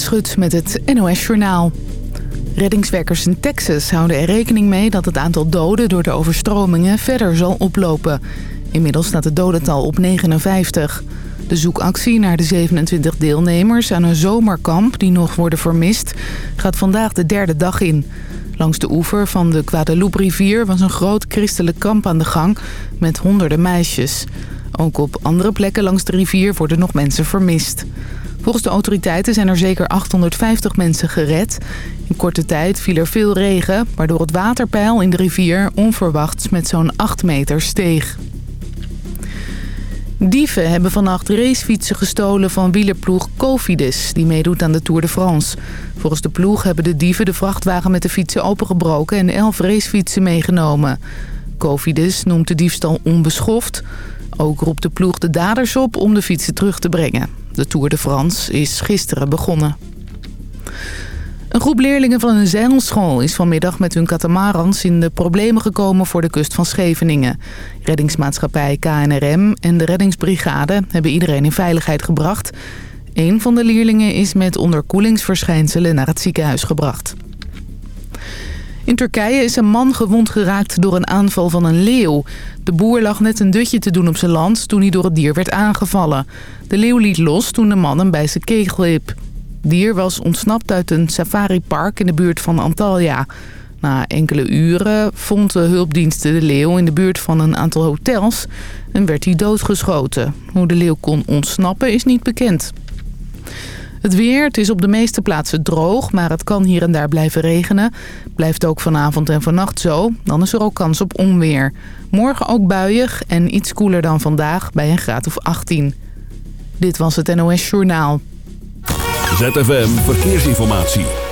Schut met het NOS Journaal. Reddingswerkers in Texas houden er rekening mee dat het aantal doden door de overstromingen verder zal oplopen. Inmiddels staat het dodental op 59. De zoekactie naar de 27 deelnemers aan een zomerkamp die nog worden vermist... gaat vandaag de derde dag in. Langs de oever van de Guadalupe-rivier was een groot christelijk kamp aan de gang met honderden meisjes. Ook op andere plekken langs de rivier worden nog mensen vermist. Volgens de autoriteiten zijn er zeker 850 mensen gered. In korte tijd viel er veel regen, waardoor het waterpeil in de rivier onverwachts met zo'n 8 meter steeg. Dieven hebben vannacht racefietsen gestolen van wielerploeg Cofidis, die meedoet aan de Tour de France. Volgens de ploeg hebben de dieven de vrachtwagen met de fietsen opengebroken en elf racefietsen meegenomen. Cofidis noemt de diefstal onbeschoft. Ook roept de ploeg de daders op om de fietsen terug te brengen. De Tour de France is gisteren begonnen. Een groep leerlingen van een zeilschool is vanmiddag met hun katamarans in de problemen gekomen voor de kust van Scheveningen. Reddingsmaatschappij KNRM en de reddingsbrigade hebben iedereen in veiligheid gebracht. Een van de leerlingen is met onderkoelingsverschijnselen naar het ziekenhuis gebracht. In Turkije is een man gewond geraakt door een aanval van een leeuw. De boer lag net een dutje te doen op zijn land toen hij door het dier werd aangevallen. De leeuw liet los toen de man hem bij zijn kegel hiep dier was ontsnapt uit een safaripark in de buurt van Antalya. Na enkele uren vond de hulpdiensten de leeuw in de buurt van een aantal hotels en werd hij doodgeschoten. Hoe de leeuw kon ontsnappen is niet bekend. Het weer, het is op de meeste plaatsen droog, maar het kan hier en daar blijven regenen. Blijft ook vanavond en vannacht zo, dan is er ook kans op onweer. Morgen ook buiig en iets koeler dan vandaag bij een graad of 18. Dit was het NOS Journaal. ZFM Verkeersinformatie.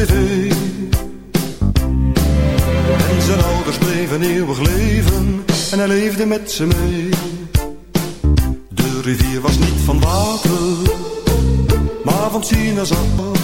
En zijn ouders bleven eeuwig leven en hij leefde met ze mee. De rivier was niet van water, maar van sinaasappel.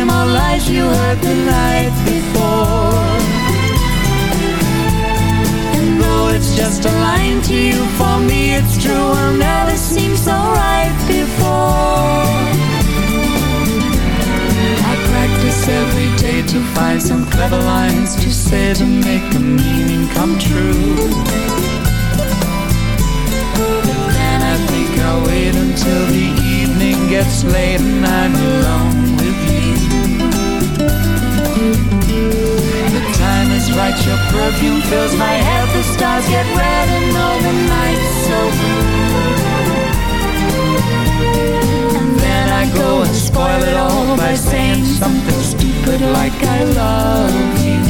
same old lies you heard the night before. And though it's just a line to you For me it's true, will never seem so right before. I practice every day to find some clever lines To say to make the meaning come true. And then I think I'll wait until the evening gets late and I'm alone. right. Your perfume fills my head. The stars get red and all the night's so blue. And then I go and spoil it all by saying something stupid like I love you.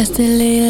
Just a little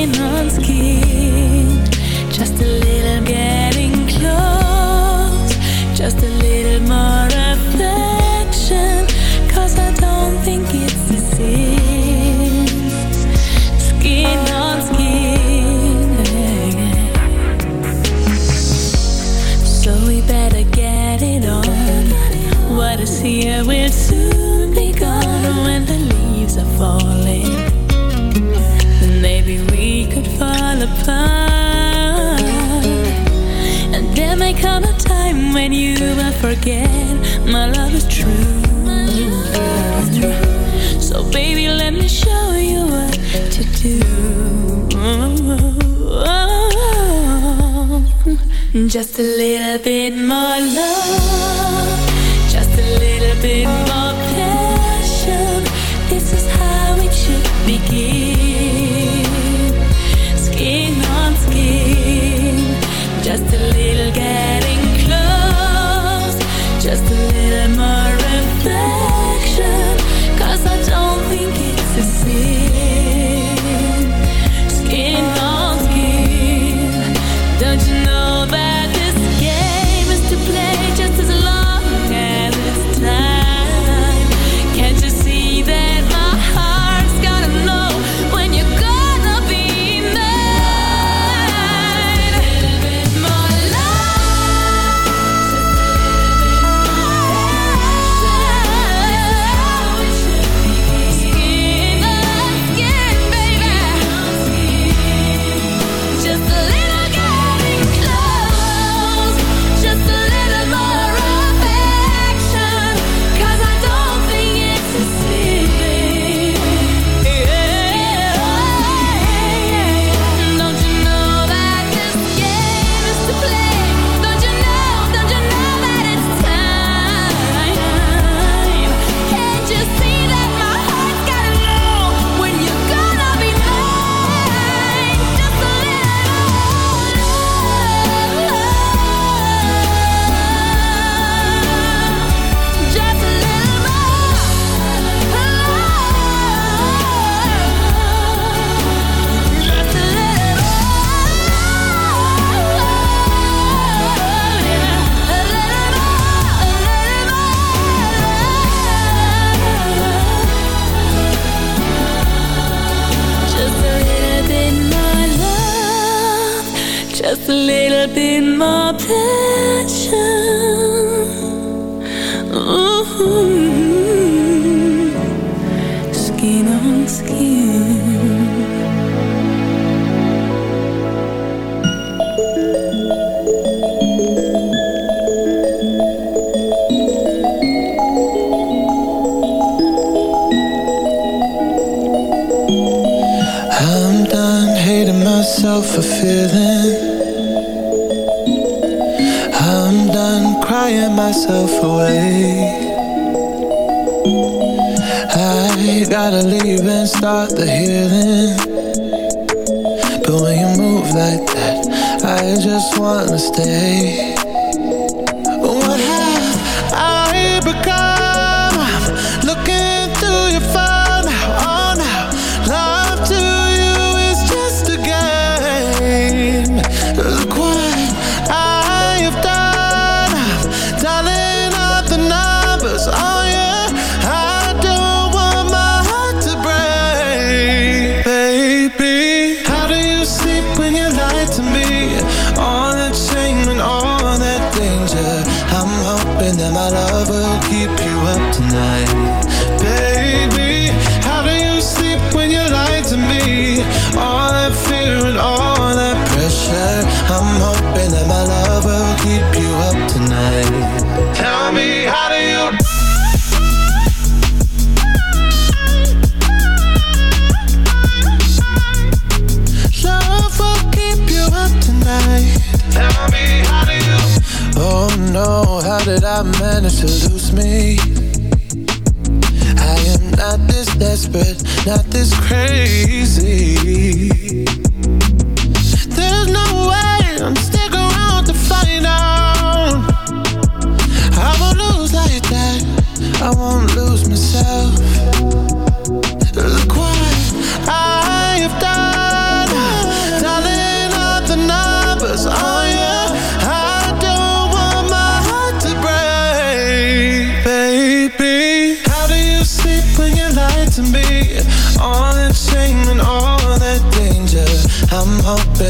on skin. Just a little getting close. Just a little more affection. Cause I don't think it's the same. Skin on skin. So we better get it on. What is here will apart. And there may come a time when you will forget my love is true. So baby, let me show you what to do. Just a little bit more love, just a little bit more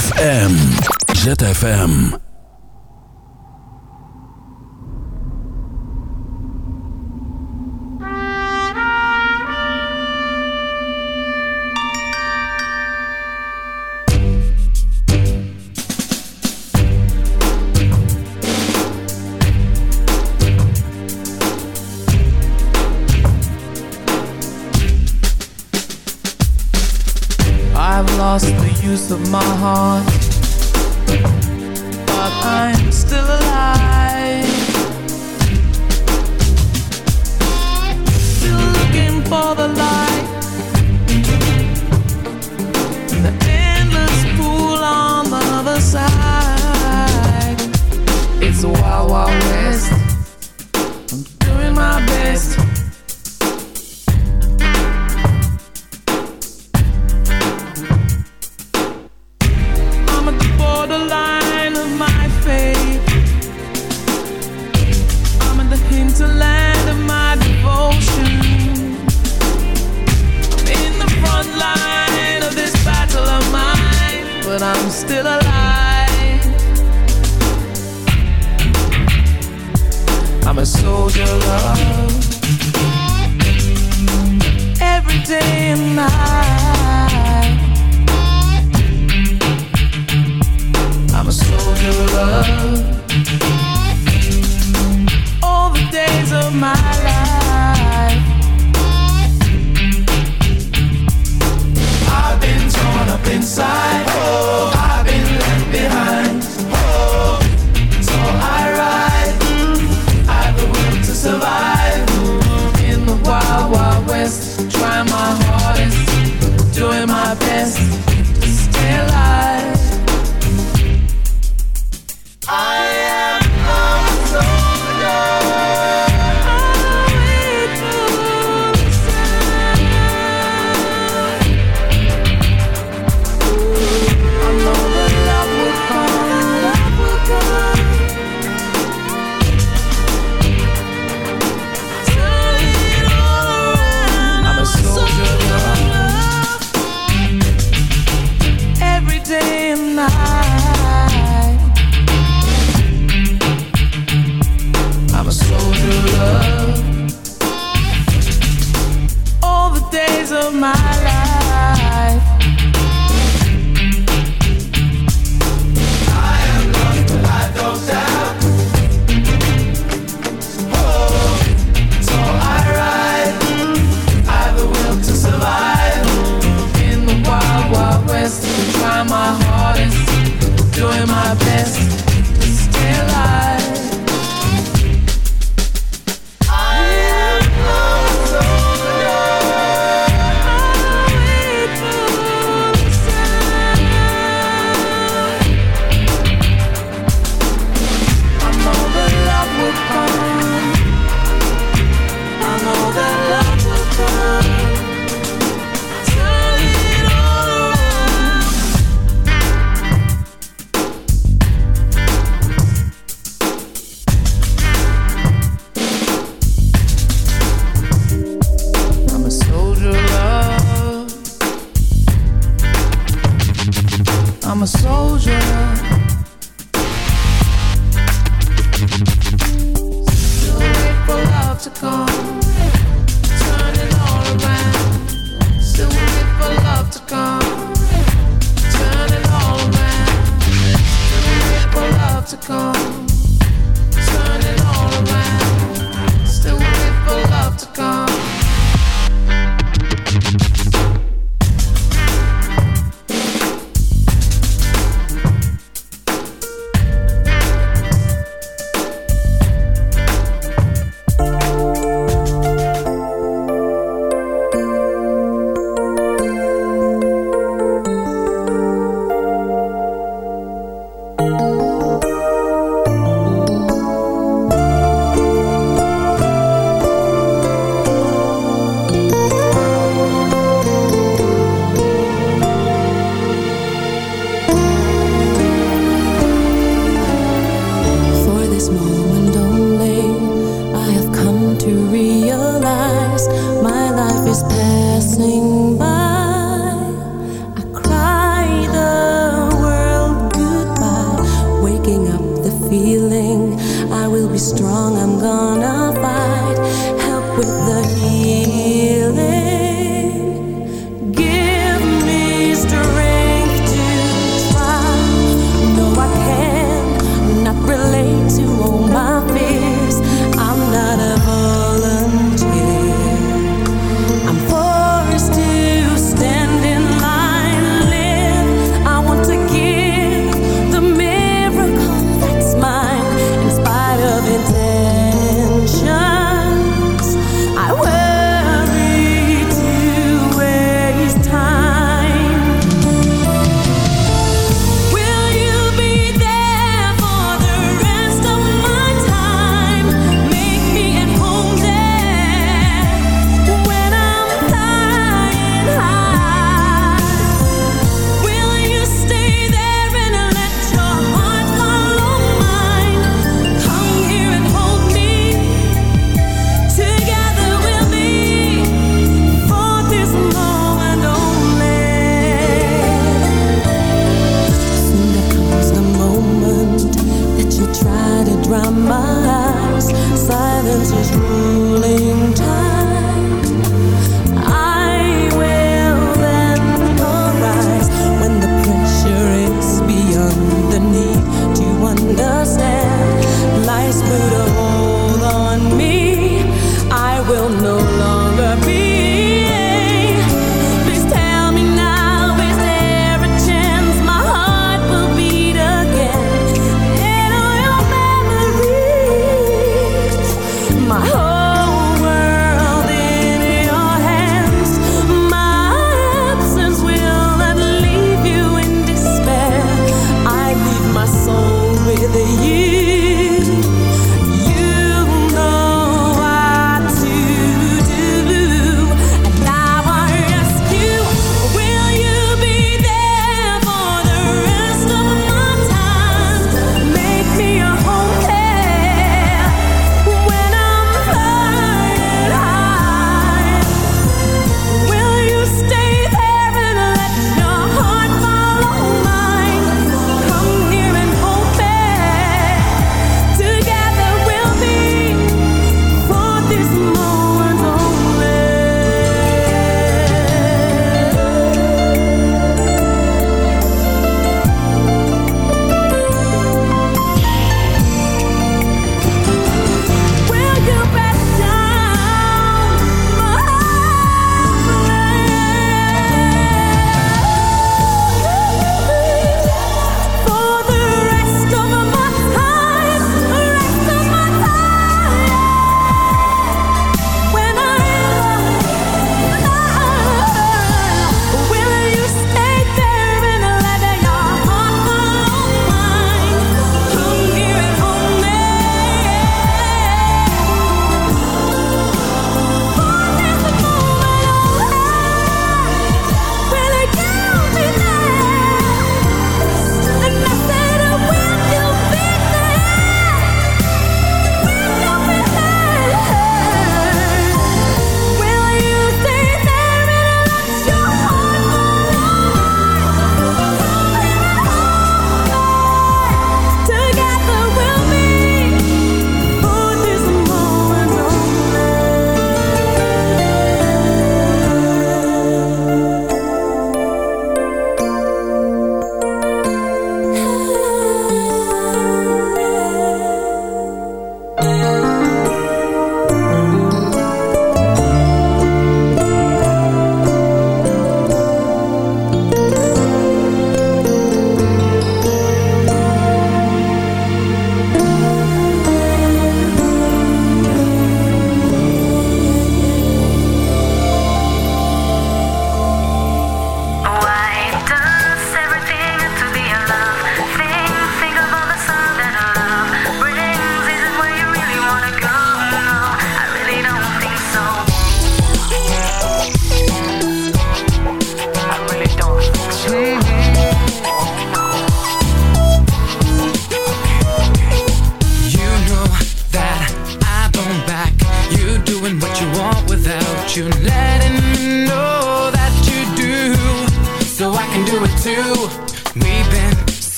ZFM. ZFM. of my heart. But I'm still alive.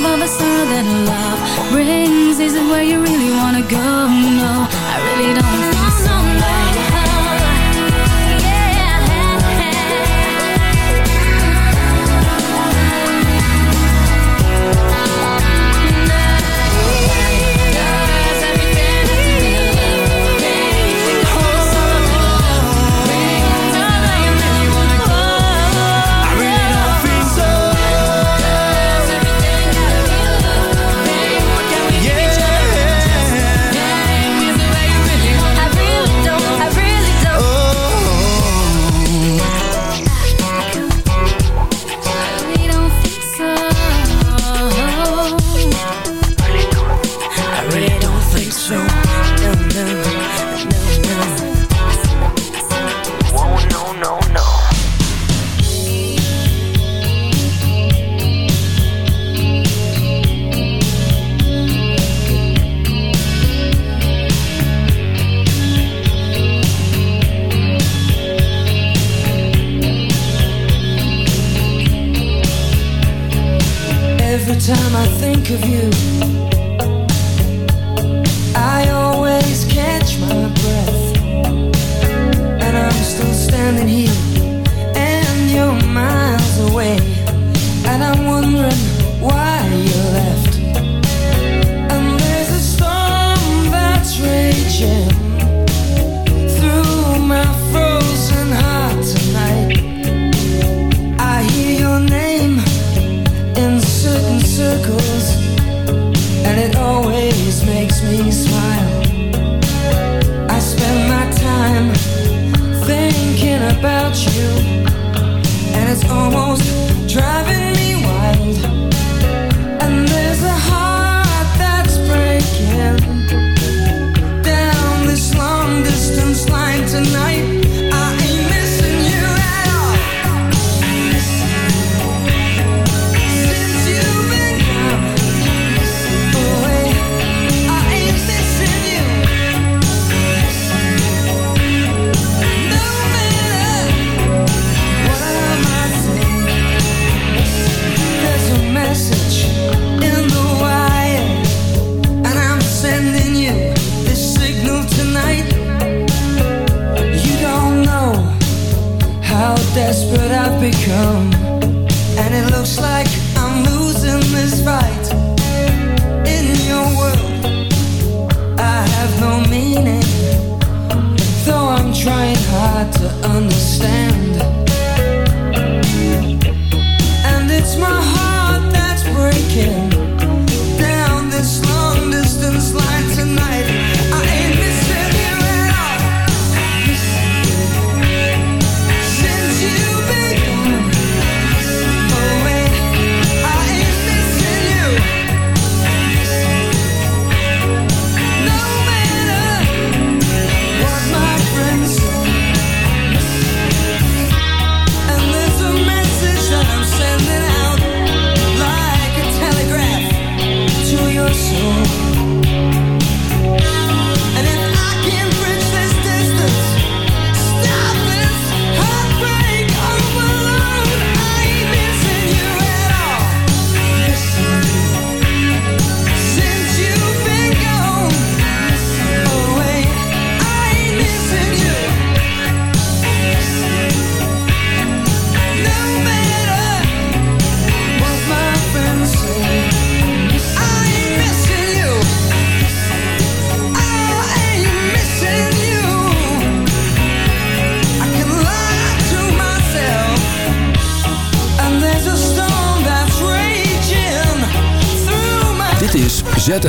love of a star that love brings Is it where you really wanna go? No, I really don't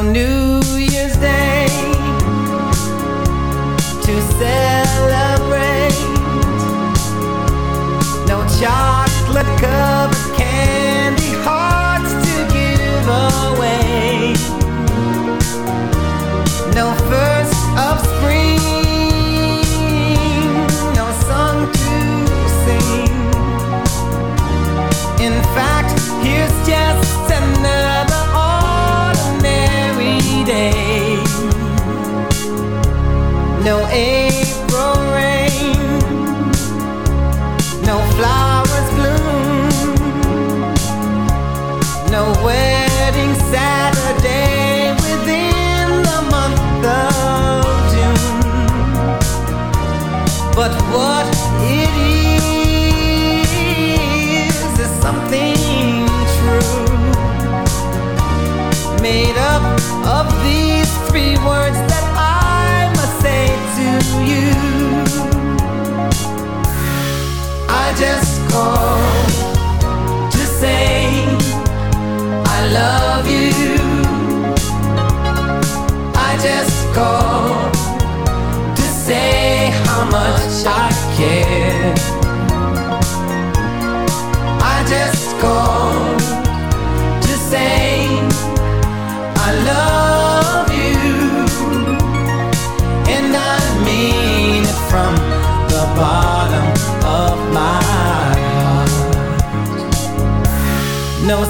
on New Year's Day to celebrate. No chocolate.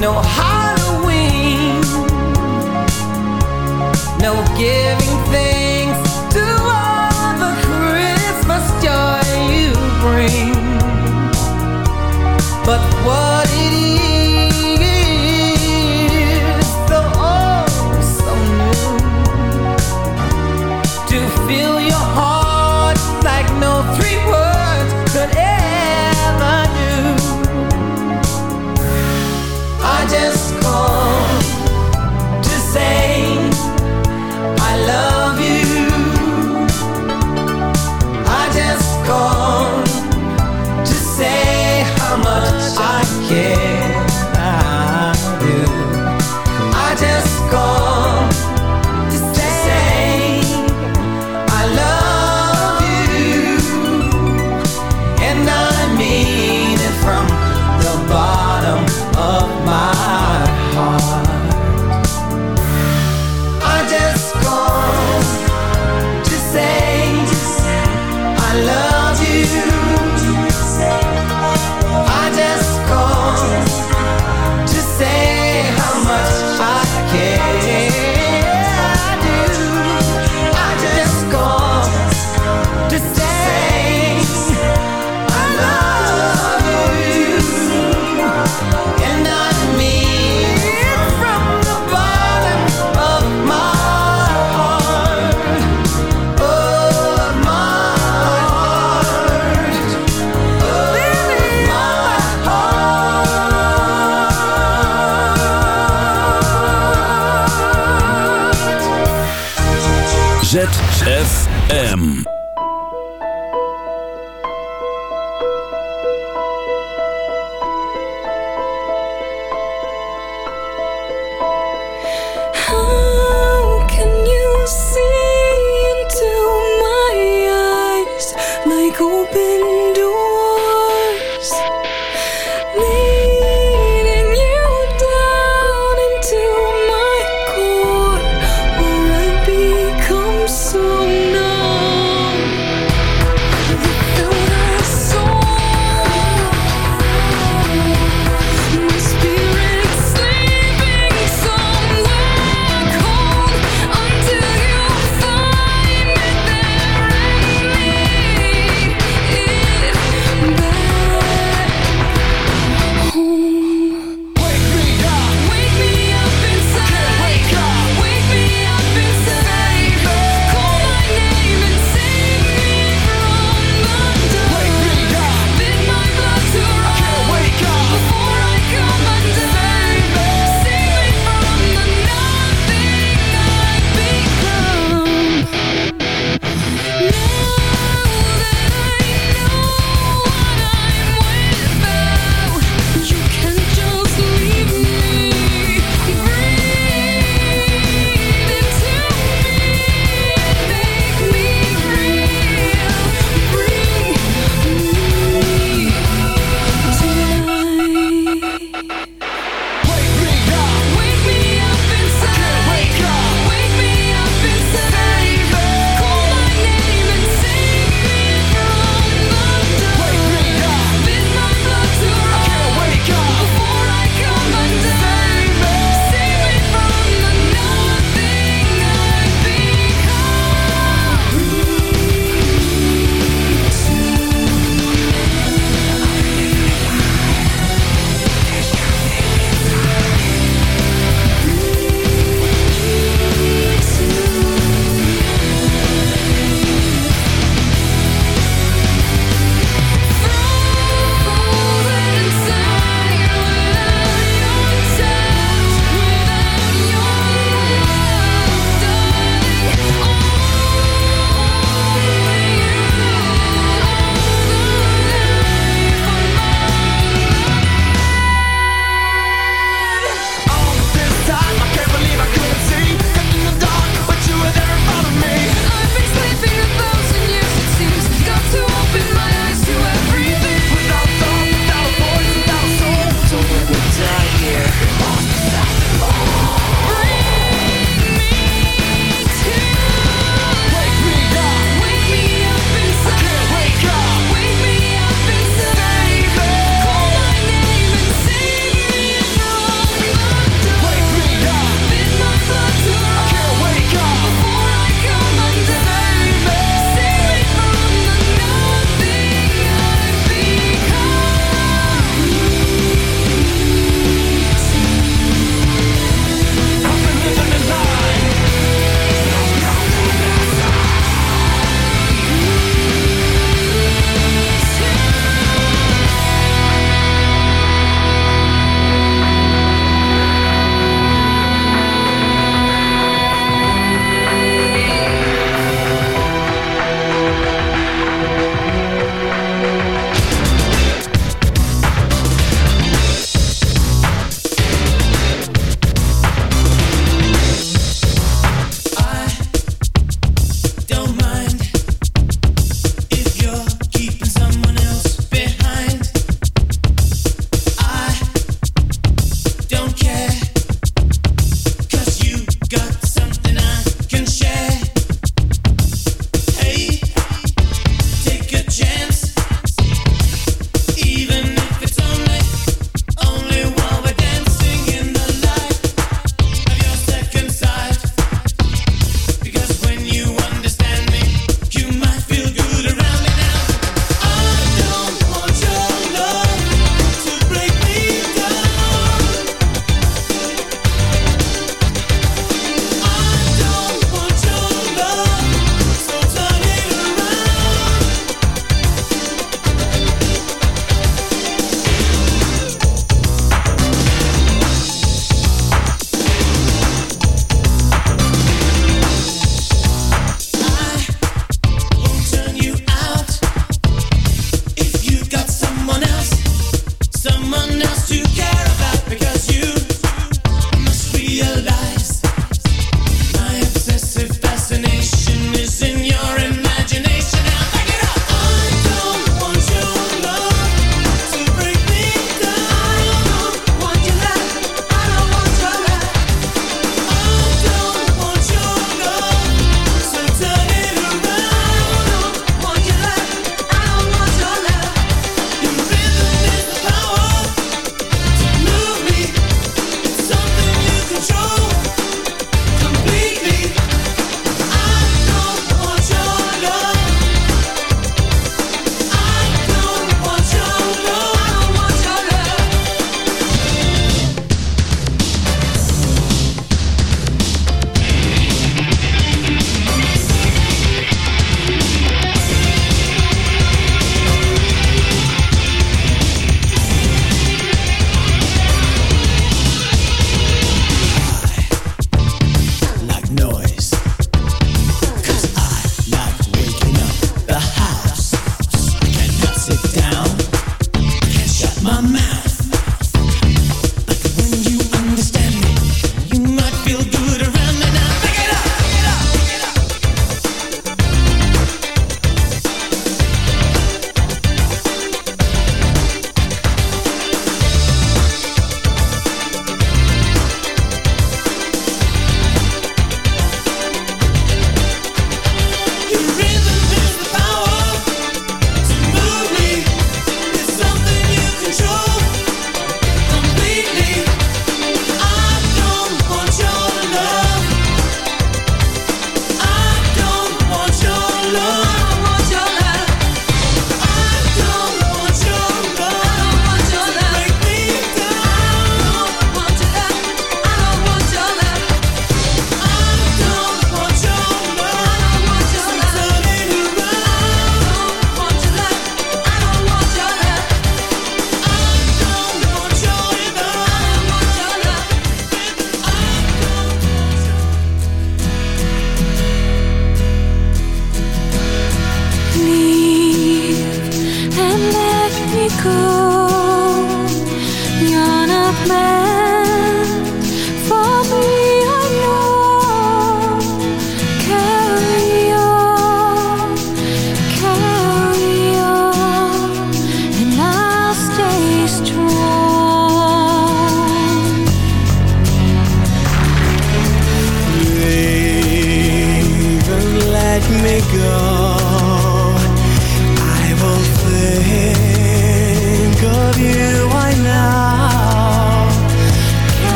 know how